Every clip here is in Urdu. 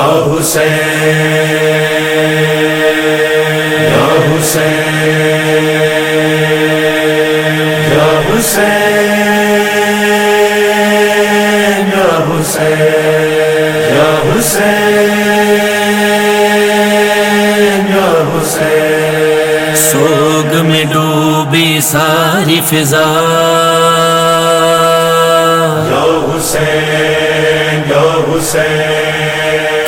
یا حسین یا حسین یا حسین یا حسین یا حسین یا حسین۔ سوگ میں ڈوبی ساری فضا۔ یا حسین یا حسین۔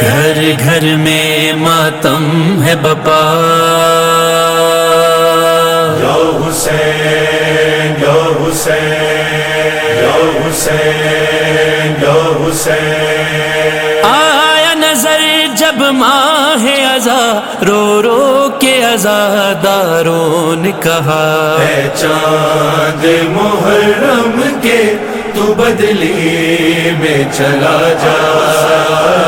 گھر گھر میں ماتم ہے بپا۔ یا حسین یا حسین یا حسین یا حسین۔ آیا نظر جب ماہ ازا رو رو کے ازاداروں نے کہا۔ اے چاند محرم کے تو بدلی میں چلا جا۔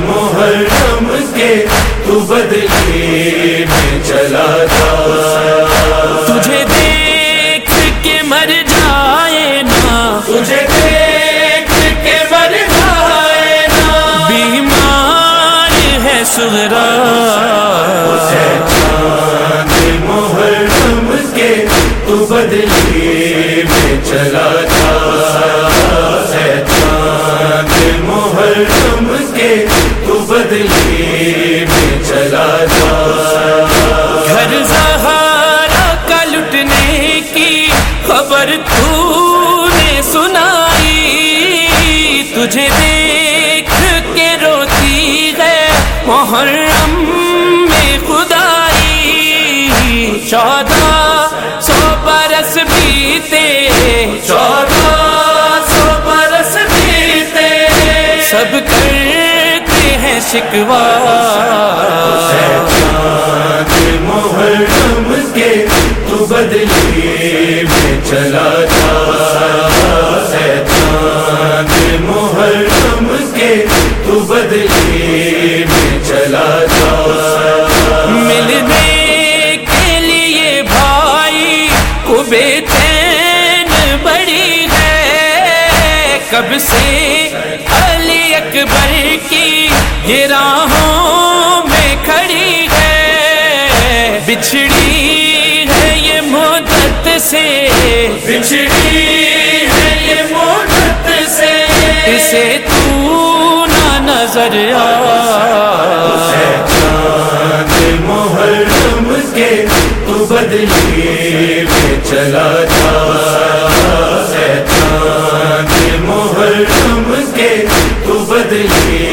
محرم کے تو بدلی میں چلا جا۔ تجھے دیکھ کے مر جائے نا۔ تجھے دیکھ کے مر جائے نا۔ بیمار ہے سغرا محرم کے تو بدلی میں چلا محرم کے تو بدلی میں چلا جا گھر زہارا کا لٹنے کی خبر تو نے سنائی، تجھے دیکھ کے روتی ہے محرم میں خدائی چودہ سو برس بیتے شکوا محرم کے تو بدلی میں چلا جا محرم کے تو بدلی میں چلا جا ملنے کے لیے بھائی کو بے چین بڑی ہے کب سے علی اکبر کی یہ راہوں میں کھڑی ہے بچھڑی ہے یہ مدت سے۔ بچھڑی ہے یہ مدت سے۔ اسے تو نہ نظر آ۔ محرم کے تو بدلی میں چلا جا۔ محرم کے تو بدلی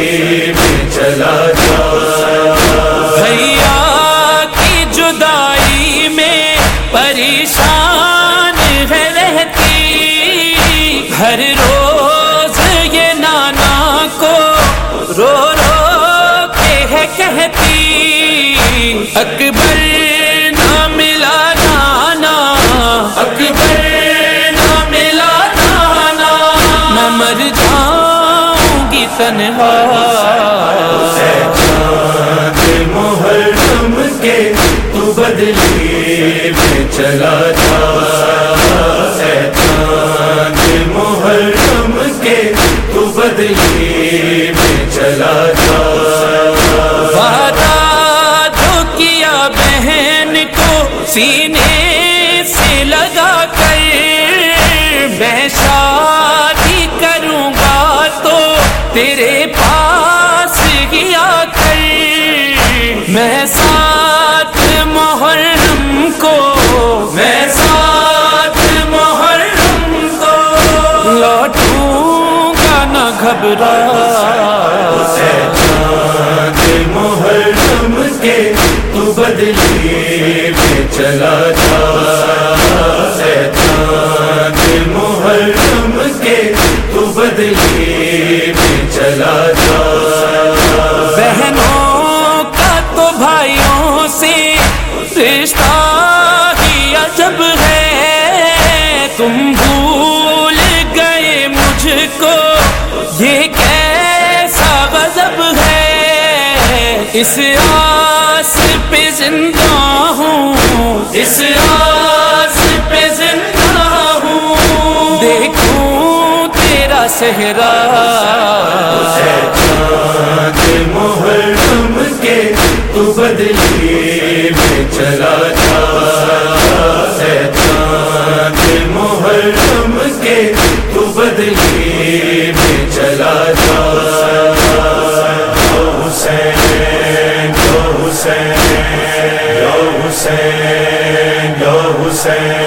اکبر نہ ملا نانا، اکبر نہ ملا مر جاؤں گی تنہا۔ محرم کے تو بدلی میں چلا جا۔ اے محرم کے تو بدلی میں چلا جا۔ سینے سے لگا کر میں شادی کروں گا تو تیرے پاس ہی آ کر میں ساتھ محرم کو میں ساتھ محرم کو لوٹوں گا نہ گھبرا محرم کے تو بدلی چلا جا محرم کے تو بدلی میں چلا جا بہنوں کا تو بھائیوں سے رشتہ ہی عجب ہے؟ تم بھول گئے مجھ کو، یہ کیسا غضب ہے؟ اس آس پہ زندہ ہوں اس آس پہ زندہ ہوں۔ دیکھوں تیرا صحرا۔ چاند محرم کے تو بدلی میں چلا جا۔ حسین یا حسین